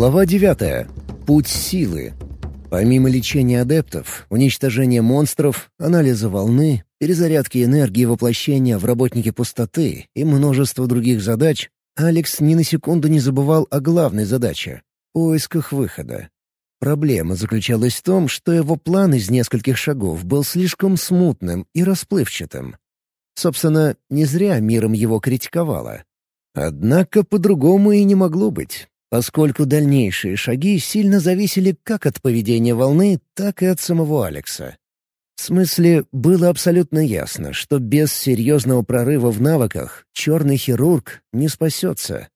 Глава 9. Путь силы. Помимо лечения адептов, уничтожения монстров, анализа волны, перезарядки энергии воплощения в работнике пустоты и множество других задач, Алекс ни на секунду не забывал о главной задаче — поисках выхода. Проблема заключалась в том, что его план из нескольких шагов был слишком смутным и расплывчатым. Собственно, не зря миром его критиковало. Однако по-другому и не могло быть поскольку дальнейшие шаги сильно зависели как от поведения волны, так и от самого Алекса. В смысле, было абсолютно ясно, что без серьезного прорыва в навыках черный хирург не спасется.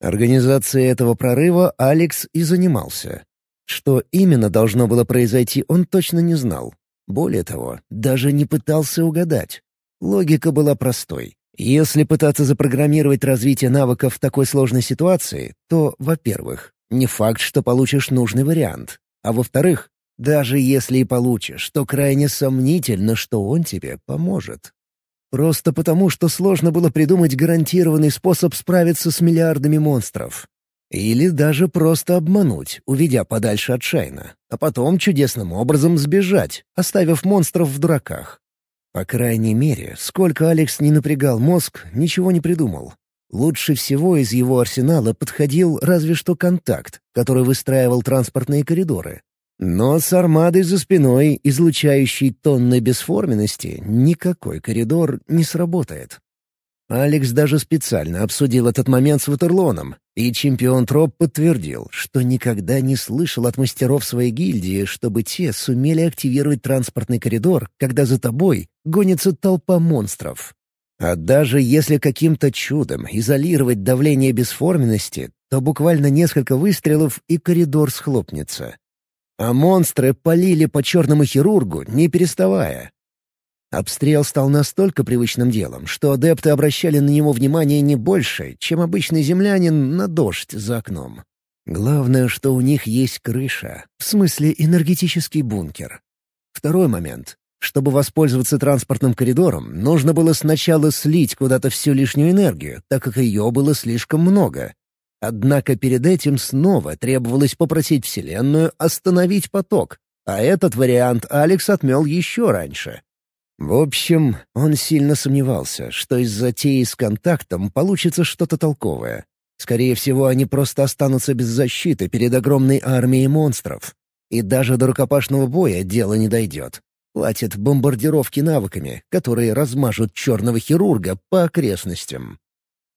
Организацией этого прорыва Алекс и занимался. Что именно должно было произойти, он точно не знал. Более того, даже не пытался угадать. Логика была простой. Если пытаться запрограммировать развитие навыков в такой сложной ситуации, то, во-первых, не факт, что получишь нужный вариант. А во-вторых, даже если и получишь, то крайне сомнительно, что он тебе поможет. Просто потому, что сложно было придумать гарантированный способ справиться с миллиардами монстров. Или даже просто обмануть, уведя подальше от Шайна, а потом чудесным образом сбежать, оставив монстров в дураках. По крайней мере, сколько Алекс не напрягал мозг, ничего не придумал. Лучше всего из его арсенала подходил разве что контакт, который выстраивал транспортные коридоры. Но с армадой за спиной, излучающей тонны бесформенности, никакой коридор не сработает. Алекс даже специально обсудил этот момент с Ватерлоном, и чемпион Троп подтвердил, что никогда не слышал от мастеров своей гильдии, чтобы те сумели активировать транспортный коридор, когда за тобой гонится толпа монстров. А даже если каким-то чудом изолировать давление бесформенности, то буквально несколько выстрелов и коридор схлопнется. А монстры полили по черному хирургу, не переставая. Обстрел стал настолько привычным делом, что адепты обращали на него внимание не больше, чем обычный землянин на дождь за окном. Главное, что у них есть крыша, в смысле энергетический бункер. Второй момент. Чтобы воспользоваться транспортным коридором, нужно было сначала слить куда-то всю лишнюю энергию, так как ее было слишком много. Однако перед этим снова требовалось попросить Вселенную остановить поток, а этот вариант Алекс отмел еще раньше. В общем, он сильно сомневался, что из затеи с контактом получится что-то толковое. Скорее всего, они просто останутся без защиты перед огромной армией монстров. И даже до рукопашного боя дело не дойдет. Платят бомбардировки навыками, которые размажут черного хирурга по окрестностям.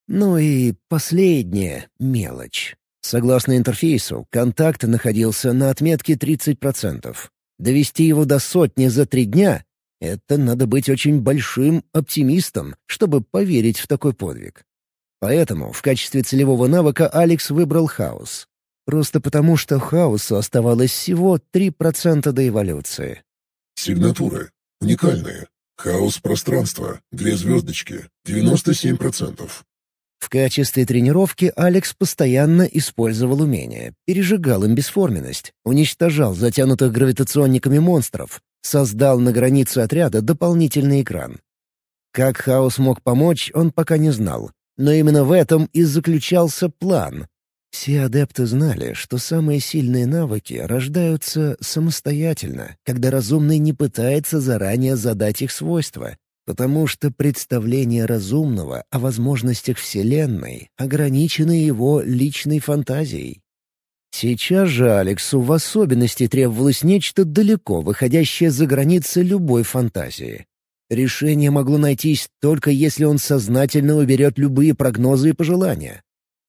Ну и последняя мелочь. Согласно интерфейсу, контакт находился на отметке 30%. Довести его до сотни за три дня это надо быть очень большим оптимистом, чтобы поверить в такой подвиг. Поэтому в качестве целевого навыка Алекс выбрал хаос. Просто потому, что хаосу оставалось всего 3% до эволюции. Сигнатуры. Уникальные. Хаос пространства. Две звездочки. 97%. В качестве тренировки Алекс постоянно использовал умения, пережигал им бесформенность, уничтожал затянутых гравитационниками монстров, создал на границе отряда дополнительный экран. Как Хаос мог помочь, он пока не знал, но именно в этом и заключался план. Все адепты знали, что самые сильные навыки рождаются самостоятельно, когда разумный не пытается заранее задать их свойства, потому что представление разумного о возможностях Вселенной ограничено его личной фантазией. Сейчас же Алексу в особенности требовалось нечто далеко выходящее за границы любой фантазии. Решение могло найтись только если он сознательно уберет любые прогнозы и пожелания.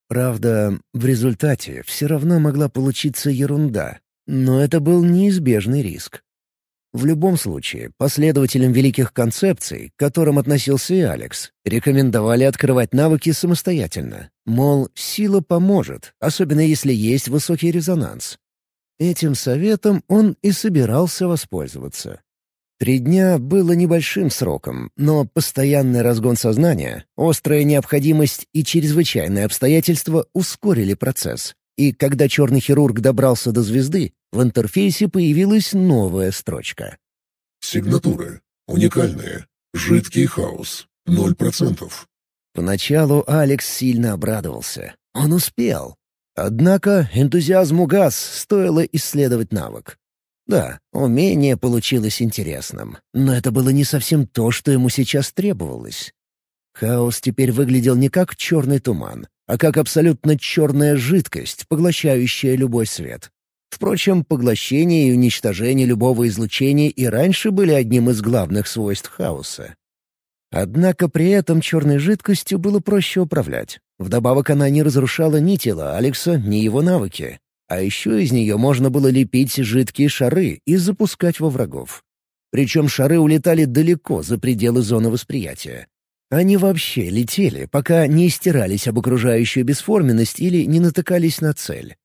Правда, в результате все равно могла получиться ерунда, но это был неизбежный риск. В любом случае, последователям великих концепций, к которым относился и Алекс, рекомендовали открывать навыки самостоятельно. Мол, сила поможет, особенно если есть высокий резонанс. Этим советом он и собирался воспользоваться. Три дня было небольшим сроком, но постоянный разгон сознания, острая необходимость и чрезвычайные обстоятельства ускорили процесс. И когда черный хирург добрался до звезды, в интерфейсе появилась новая строчка. Сигнатуры. Уникальные. Жидкий хаос. Ноль процентов. Поначалу Алекс сильно обрадовался. Он успел. Однако энтузиазм угас, стоило исследовать навык. Да, умение получилось интересным, но это было не совсем то, что ему сейчас требовалось. Хаос теперь выглядел не как черный туман, а как абсолютно черная жидкость, поглощающая любой свет. Впрочем, поглощение и уничтожение любого излучения и раньше были одним из главных свойств хаоса. Однако при этом черной жидкостью было проще управлять. Вдобавок она не разрушала ни тело Алекса, ни его навыки. А еще из нее можно было лепить жидкие шары и запускать во врагов. Причем шары улетали далеко за пределы зоны восприятия. Они вообще летели, пока не стирались об окружающую бесформенность или не натыкались на цель.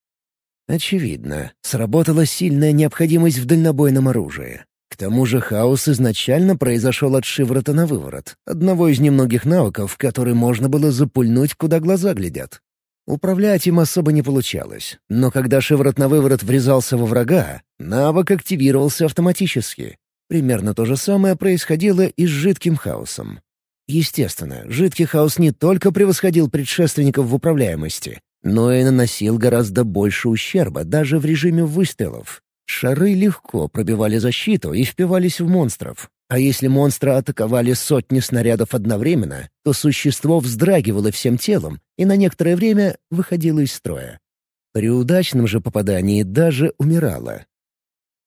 Очевидно, сработала сильная необходимость в дальнобойном оружии. К тому же хаос изначально произошел от шиворота на выворот, одного из немногих навыков, который можно было запульнуть, куда глаза глядят. Управлять им особо не получалось, но когда шиворот на выворот врезался во врага, навык активировался автоматически. Примерно то же самое происходило и с жидким хаосом. Естественно, жидкий хаос не только превосходил предшественников в управляемости, но и наносил гораздо больше ущерба даже в режиме выстрелов. Шары легко пробивали защиту и впивались в монстров. А если монстры атаковали сотни снарядов одновременно, то существо вздрагивало всем телом и на некоторое время выходило из строя. При удачном же попадании даже умирало.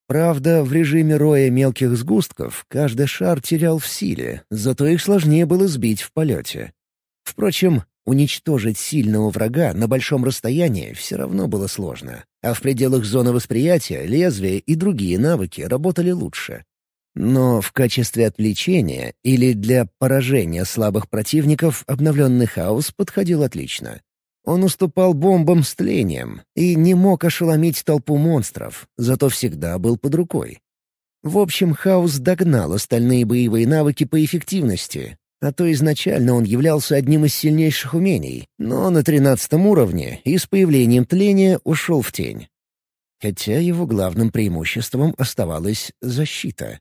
Правда, в режиме роя мелких сгустков каждый шар терял в силе, зато их сложнее было сбить в полете. Впрочем, уничтожить сильного врага на большом расстоянии все равно было сложно, а в пределах зоны восприятия лезвия и другие навыки работали лучше. Но в качестве отвлечения или для поражения слабых противников обновленный хаос подходил отлично. Он уступал бомбам с тлением и не мог ошеломить толпу монстров, зато всегда был под рукой. В общем, хаос догнал остальные боевые навыки по эффективности, а то изначально он являлся одним из сильнейших умений, но на тринадцатом уровне и с появлением тления ушел в тень. Хотя его главным преимуществом оставалась защита.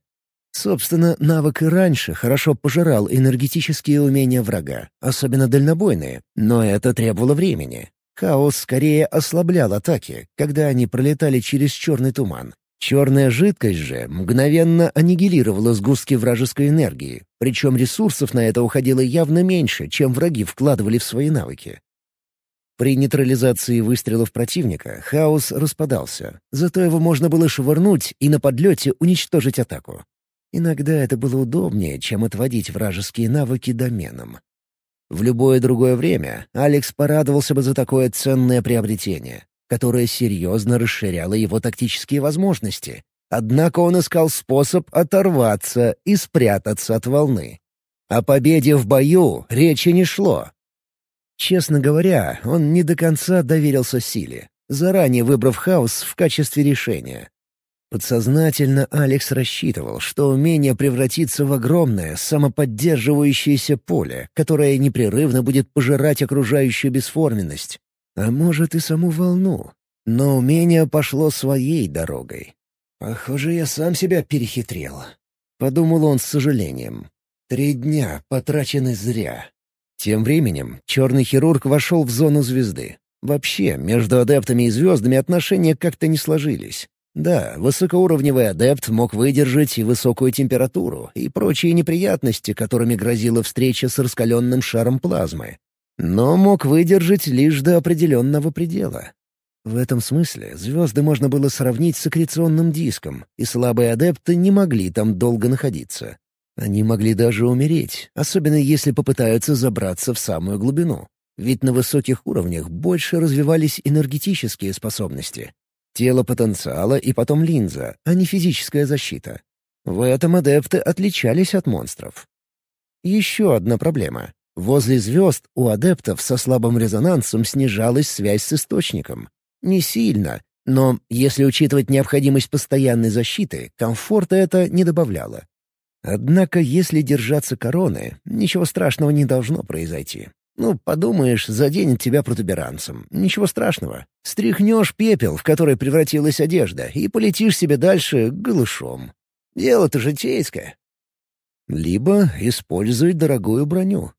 Собственно, навык и раньше хорошо пожирал энергетические умения врага, особенно дальнобойные, но это требовало времени. Хаос скорее ослаблял атаки, когда они пролетали через черный туман. Черная жидкость же мгновенно аннигилировала сгустки вражеской энергии, причем ресурсов на это уходило явно меньше, чем враги вкладывали в свои навыки. При нейтрализации выстрелов противника хаос распадался, зато его можно было швырнуть и на подлете уничтожить атаку. Иногда это было удобнее, чем отводить вражеские навыки доменам. В любое другое время Алекс порадовался бы за такое ценное приобретение, которое серьезно расширяло его тактические возможности. Однако он искал способ оторваться и спрятаться от волны. О победе в бою речи не шло. Честно говоря, он не до конца доверился силе, заранее выбрав хаос в качестве решения. Подсознательно Алекс рассчитывал, что умение превратится в огромное, самоподдерживающееся поле, которое непрерывно будет пожирать окружающую бесформенность. А может и саму волну. Но умение пошло своей дорогой. «Похоже, я сам себя перехитрил», — подумал он с сожалением. «Три дня потрачены зря». Тем временем черный хирург вошел в зону звезды. Вообще, между адептами и звездами отношения как-то не сложились. Да, высокоуровневый адепт мог выдержать и высокую температуру, и прочие неприятности, которыми грозила встреча с раскаленным шаром плазмы. Но мог выдержать лишь до определенного предела. В этом смысле звезды можно было сравнить с аккреционным диском, и слабые адепты не могли там долго находиться. Они могли даже умереть, особенно если попытаются забраться в самую глубину. Ведь на высоких уровнях больше развивались энергетические способности, Тело потенциала и потом линза, а не физическая защита. В этом адепты отличались от монстров. Еще одна проблема. Возле звезд у адептов со слабым резонансом снижалась связь с источником. Не сильно, но, если учитывать необходимость постоянной защиты, комфорта это не добавляло. Однако, если держаться короны, ничего страшного не должно произойти. Ну, подумаешь, заденет тебя протуберанцем. Ничего страшного. Стряхнешь пепел, в который превратилась одежда, и полетишь себе дальше голышом. Дело-то житейское. Либо используй дорогую броню.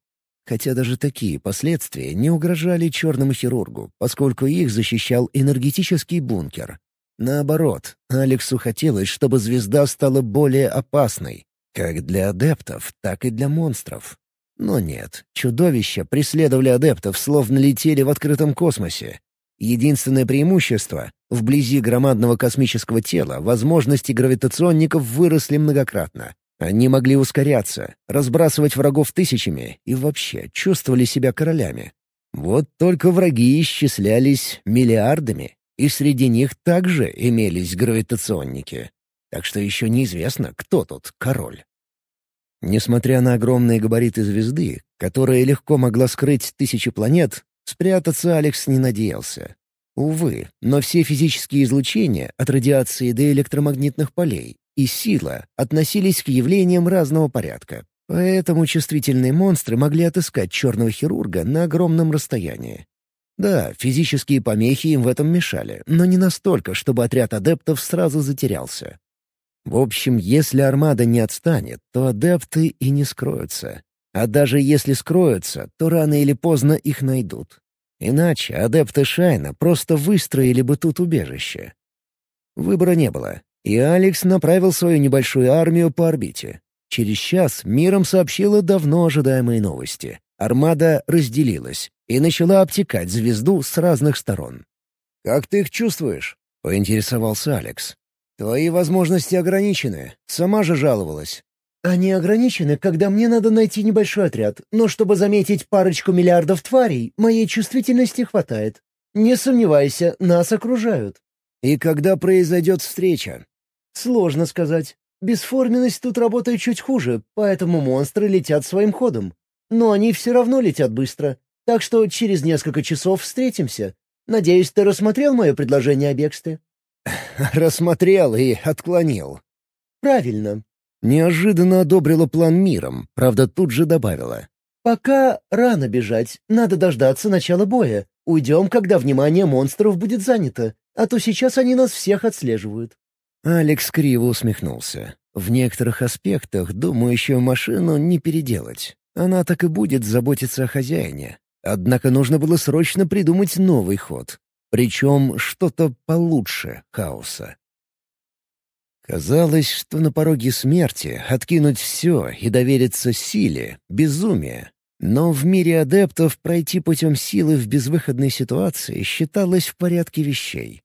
Хотя даже такие последствия не угрожали черному хирургу, поскольку их защищал энергетический бункер. Наоборот, Алексу хотелось, чтобы звезда стала более опасной, как для адептов, так и для монстров. Но нет, чудовища преследовали адептов, словно летели в открытом космосе. Единственное преимущество — вблизи громадного космического тела возможности гравитационников выросли многократно. Они могли ускоряться, разбрасывать врагов тысячами и вообще чувствовали себя королями. Вот только враги исчислялись миллиардами, и среди них также имелись гравитационники. Так что еще неизвестно, кто тут король. Несмотря на огромные габариты звезды, которая легко могла скрыть тысячи планет, спрятаться Алекс не надеялся. Увы, но все физические излучения, от радиации до электромагнитных полей, и сила относились к явлениям разного порядка. Поэтому чувствительные монстры могли отыскать черного хирурга на огромном расстоянии. Да, физические помехи им в этом мешали, но не настолько, чтобы отряд адептов сразу затерялся. В общем, если армада не отстанет, то адепты и не скроются. А даже если скроются, то рано или поздно их найдут. Иначе адепты Шайна просто выстроили бы тут убежище. Выбора не было, и Алекс направил свою небольшую армию по орбите. Через час миром сообщила давно ожидаемые новости. Армада разделилась и начала обтекать звезду с разных сторон. «Как ты их чувствуешь?» — поинтересовался Алекс. «Твои возможности ограничены. Сама же жаловалась». «Они ограничены, когда мне надо найти небольшой отряд, но чтобы заметить парочку миллиардов тварей, моей чувствительности хватает. Не сомневайся, нас окружают». «И когда произойдет встреча?» «Сложно сказать. Бесформенность тут работает чуть хуже, поэтому монстры летят своим ходом. Но они все равно летят быстро, так что через несколько часов встретимся. Надеюсь, ты рассмотрел мое предложение о бегстве?» Рассмотрел и отклонил. «Правильно». Неожиданно одобрила план миром, правда, тут же добавила. «Пока рано бежать, надо дождаться начала боя. Уйдем, когда внимание монстров будет занято, а то сейчас они нас всех отслеживают». Алекс криво усмехнулся. В некоторых аспектах думающую машину не переделать. Она так и будет заботиться о хозяине. Однако нужно было срочно придумать новый ход. Причем что-то получше хаоса. Казалось, что на пороге смерти откинуть все и довериться силе — безумие. Но в мире адептов пройти путем силы в безвыходной ситуации считалось в порядке вещей.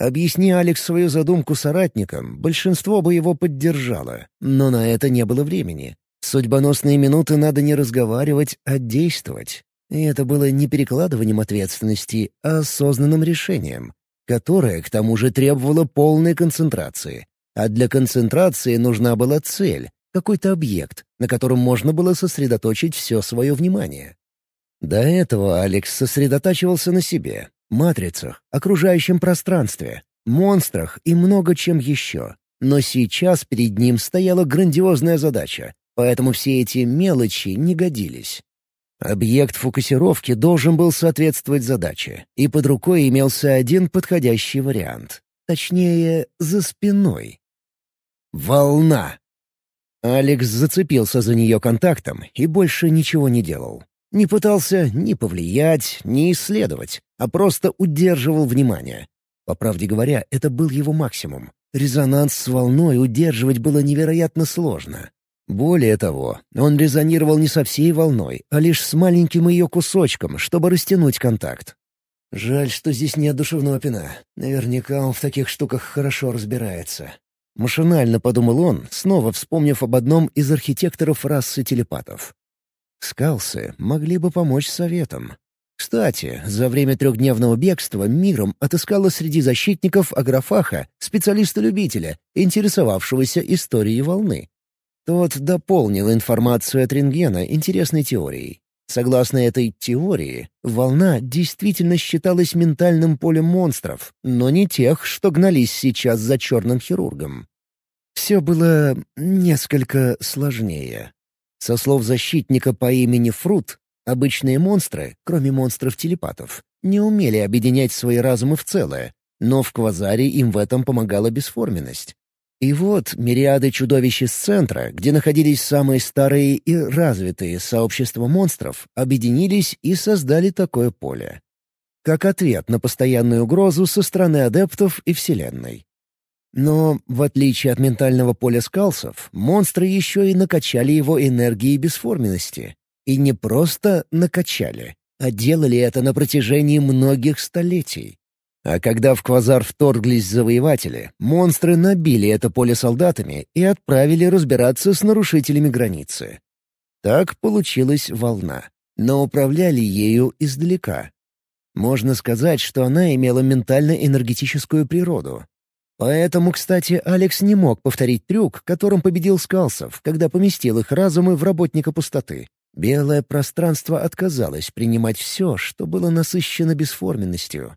Объясни Алекс свою задумку соратникам, большинство бы его поддержало, но на это не было времени. Судьбоносные минуты надо не разговаривать, а действовать. И это было не перекладыванием ответственности, а осознанным решением, которое, к тому же, требовало полной концентрации. А для концентрации нужна была цель, какой-то объект, на котором можно было сосредоточить все свое внимание. До этого Алекс сосредотачивался на себе, матрицах, окружающем пространстве, монстрах и много чем еще. Но сейчас перед ним стояла грандиозная задача, поэтому все эти мелочи не годились. Объект фокусировки должен был соответствовать задаче, и под рукой имелся один подходящий вариант. Точнее, за спиной. Волна. Алекс зацепился за нее контактом и больше ничего не делал. Не пытался ни повлиять, ни исследовать, а просто удерживал внимание. По правде говоря, это был его максимум. Резонанс с волной удерживать было невероятно сложно. Более того, он резонировал не со всей волной, а лишь с маленьким ее кусочком, чтобы растянуть контакт. Жаль, что здесь нет душевного пина. Наверняка он в таких штуках хорошо разбирается. Машинально подумал он, снова вспомнив об одном из архитекторов расы телепатов. Скалсы могли бы помочь советам. Кстати, за время трехдневного бегства миром отыскала среди защитников Аграфаха специалиста-любителя, интересовавшегося историей волны. Тот дополнил информацию от рентгена интересной теорией. Согласно этой теории, волна действительно считалась ментальным полем монстров, но не тех, что гнались сейчас за черным хирургом. Все было несколько сложнее. Со слов защитника по имени Фрут, обычные монстры, кроме монстров-телепатов, не умели объединять свои разумы в целое, но в Квазаре им в этом помогала бесформенность. И вот мириады чудовищ из центра, где находились самые старые и развитые сообщества монстров, объединились и создали такое поле. Как ответ на постоянную угрозу со стороны адептов и Вселенной. Но, в отличие от ментального поля скалсов, монстры еще и накачали его энергией бесформенности. И не просто накачали, а делали это на протяжении многих столетий. А когда в квазар вторглись завоеватели, монстры набили это поле солдатами и отправили разбираться с нарушителями границы. Так получилась волна, но управляли ею издалека. Можно сказать, что она имела ментально-энергетическую природу. Поэтому, кстати, Алекс не мог повторить трюк, которым победил Скалсов, когда поместил их разумы в работника пустоты. Белое пространство отказалось принимать все, что было насыщено бесформенностью.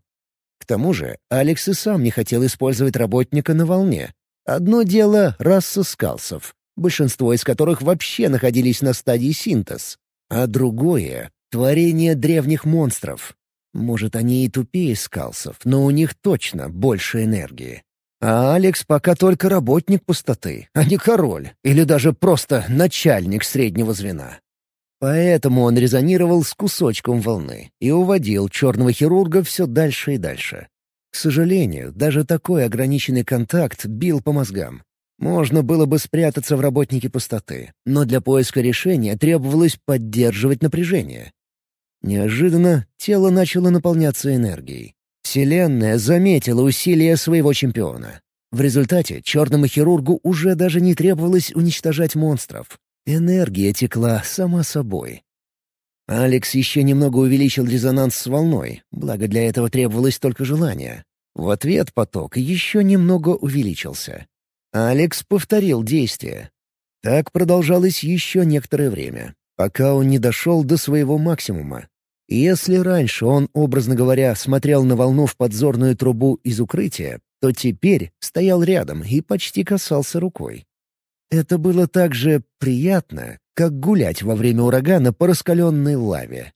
К тому же Алекс и сам не хотел использовать работника на волне. Одно дело — раса скалсов, большинство из которых вообще находились на стадии синтез, а другое — творение древних монстров. Может, они и тупее скалсов, но у них точно больше энергии. А Алекс пока только работник пустоты, а не король, или даже просто начальник среднего звена. Поэтому он резонировал с кусочком волны и уводил черного хирурга все дальше и дальше. К сожалению, даже такой ограниченный контакт бил по мозгам. Можно было бы спрятаться в работнике пустоты, но для поиска решения требовалось поддерживать напряжение. Неожиданно тело начало наполняться энергией. Вселенная заметила усилия своего чемпиона. В результате черному хирургу уже даже не требовалось уничтожать монстров. Энергия текла сама собой. Алекс еще немного увеличил резонанс с волной, благо для этого требовалось только желание. В ответ поток еще немного увеличился. Алекс повторил действие. Так продолжалось еще некоторое время, пока он не дошел до своего максимума. Если раньше он, образно говоря, смотрел на волну в подзорную трубу из укрытия, то теперь стоял рядом и почти касался рукой. Это было так же приятно, как гулять во время урагана по раскаленной лаве.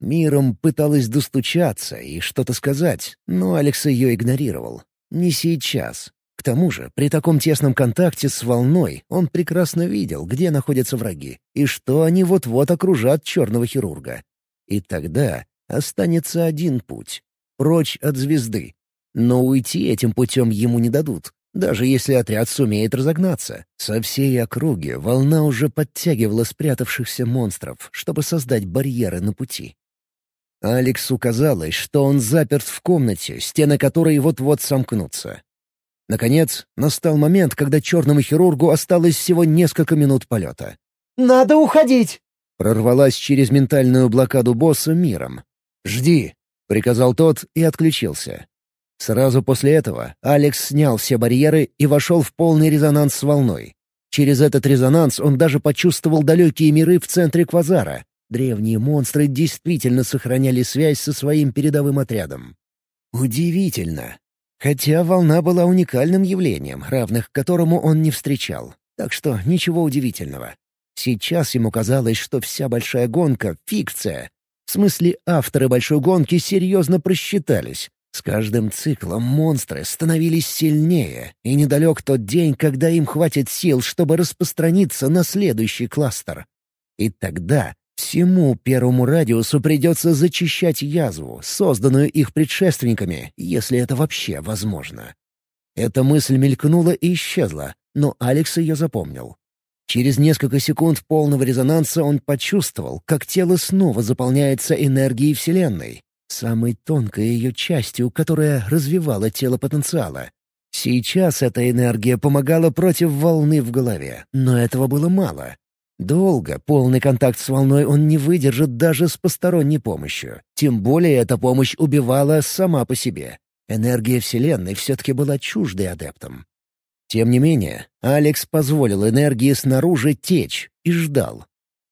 Миром пыталась достучаться и что-то сказать, но Алекс ее игнорировал. Не сейчас. К тому же, при таком тесном контакте с волной он прекрасно видел, где находятся враги, и что они вот-вот окружат черного хирурга. И тогда останется один путь — прочь от звезды. Но уйти этим путем ему не дадут. Даже если отряд сумеет разогнаться, со всей округи волна уже подтягивала спрятавшихся монстров, чтобы создать барьеры на пути. Алексу казалось, что он заперт в комнате, стены которой вот-вот сомкнутся. Наконец, настал момент, когда черному хирургу осталось всего несколько минут полета. «Надо уходить!» Прорвалась через ментальную блокаду босса миром. «Жди!» — приказал тот и отключился. Сразу после этого Алекс снял все барьеры и вошел в полный резонанс с волной. Через этот резонанс он даже почувствовал далекие миры в центре квазара. Древние монстры действительно сохраняли связь со своим передовым отрядом. Удивительно. Хотя волна была уникальным явлением, равных которому он не встречал. Так что ничего удивительного. Сейчас ему казалось, что вся большая гонка — фикция. В смысле, авторы большой гонки серьезно просчитались. С каждым циклом монстры становились сильнее, и недалек тот день, когда им хватит сил, чтобы распространиться на следующий кластер. И тогда всему первому радиусу придется зачищать язву, созданную их предшественниками, если это вообще возможно. Эта мысль мелькнула и исчезла, но Алекс ее запомнил. Через несколько секунд полного резонанса он почувствовал, как тело снова заполняется энергией Вселенной самой тонкой ее частью, которая развивала тело потенциала. Сейчас эта энергия помогала против волны в голове, но этого было мало. Долго полный контакт с волной он не выдержит даже с посторонней помощью. Тем более эта помощь убивала сама по себе. Энергия Вселенной все-таки была чуждой адептом. Тем не менее, Алекс позволил энергии снаружи течь и ждал,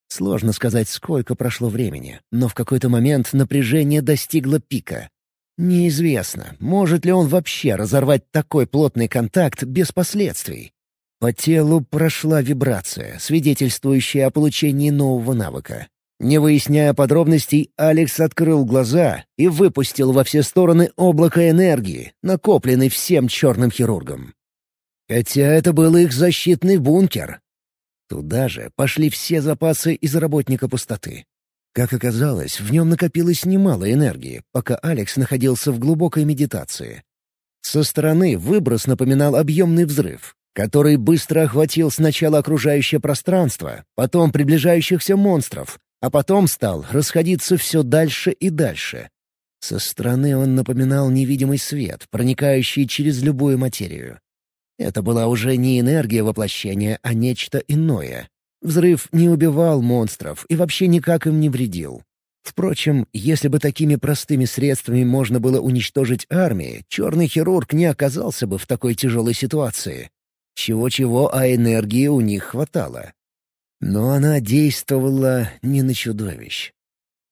Сложно сказать, сколько прошло времени, но в какой-то момент напряжение достигло пика. Неизвестно, может ли он вообще разорвать такой плотный контакт без последствий. По телу прошла вибрация, свидетельствующая о получении нового навыка. Не выясняя подробностей, Алекс открыл глаза и выпустил во все стороны облако энергии, накопленной всем черным хирургом. Хотя это был их защитный бункер. Туда же пошли все запасы из работника пустоты. Как оказалось, в нем накопилось немало энергии, пока Алекс находился в глубокой медитации. Со стороны выброс напоминал объемный взрыв, который быстро охватил сначала окружающее пространство, потом приближающихся монстров, а потом стал расходиться все дальше и дальше. Со стороны он напоминал невидимый свет, проникающий через любую материю. Это была уже не энергия воплощения, а нечто иное. Взрыв не убивал монстров и вообще никак им не вредил. Впрочем, если бы такими простыми средствами можно было уничтожить армии, черный хирург не оказался бы в такой тяжелой ситуации. Чего-чего, а энергии у них хватало. Но она действовала не на чудовищ.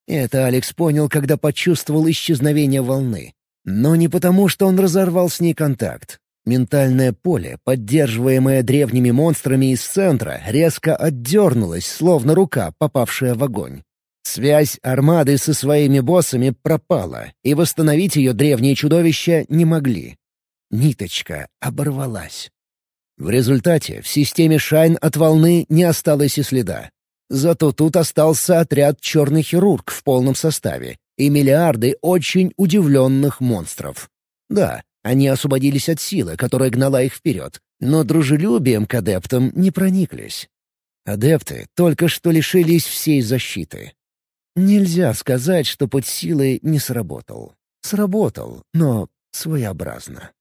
Это Алекс понял, когда почувствовал исчезновение волны. Но не потому, что он разорвал с ней контакт. Ментальное поле, поддерживаемое древними монстрами из центра, резко отдернулось, словно рука, попавшая в огонь. Связь армады со своими боссами пропала, и восстановить ее древние чудовища не могли. Ниточка оборвалась. В результате в системе Шайн от волны не осталось и следа. Зато тут остался отряд «Черный хирург» в полном составе и миллиарды очень удивленных монстров. Да, они освободились от силы, которая гнала их вперед, но дружелюбием к адептам не прониклись. Адепты только что лишились всей защиты. Нельзя сказать, что под силой не сработал. Сработал, но своеобразно.